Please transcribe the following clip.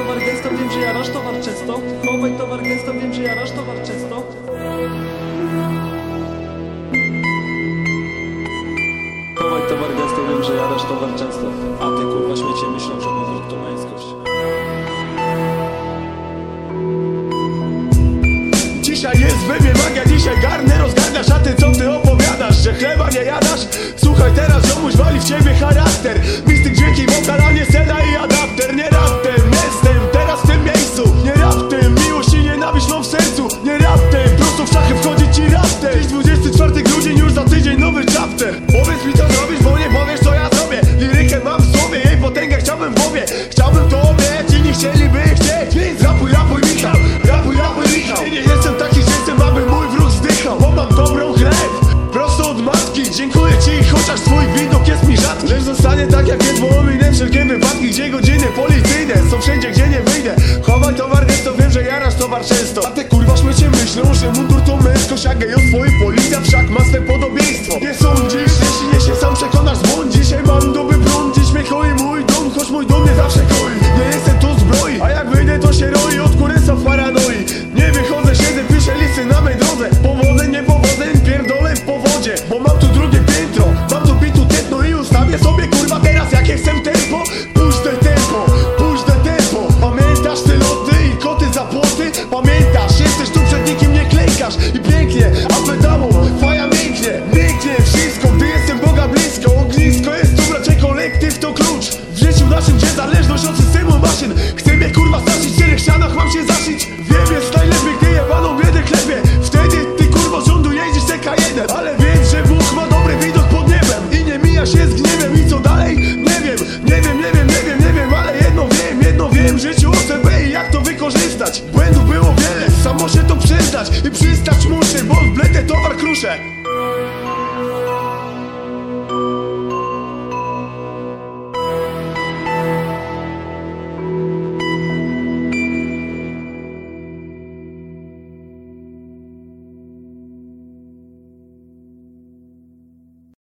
towar gęsto, wiem, że jarasz towar często. Chowaj towar gęsto, wiem, że jarasz towar często. Chowaj towar gęsto, wiem, że jarasz towar często. A ty kurwa śmiecie myślą, że powrót to męskość. Dzisiaj jest we mnie magia, dzisiaj garnę rozgarniasz A ty co ty opowiadasz, że chleba nie jadasz? Słuchaj teraz, czemuś wali w ciebie charakter Mistyk dźwięki, wokalanie, scena i Wszelkie wypadki, gdzie godziny policyjne Są wszędzie, gdzie nie wyjdę. Chowaj towar, to wiem, że jarasz towar często. życiu o i jak to wykorzystać. Błędów było wiele, sam muszę to przyznać. I przystać muszę, bo w blede towar kruszę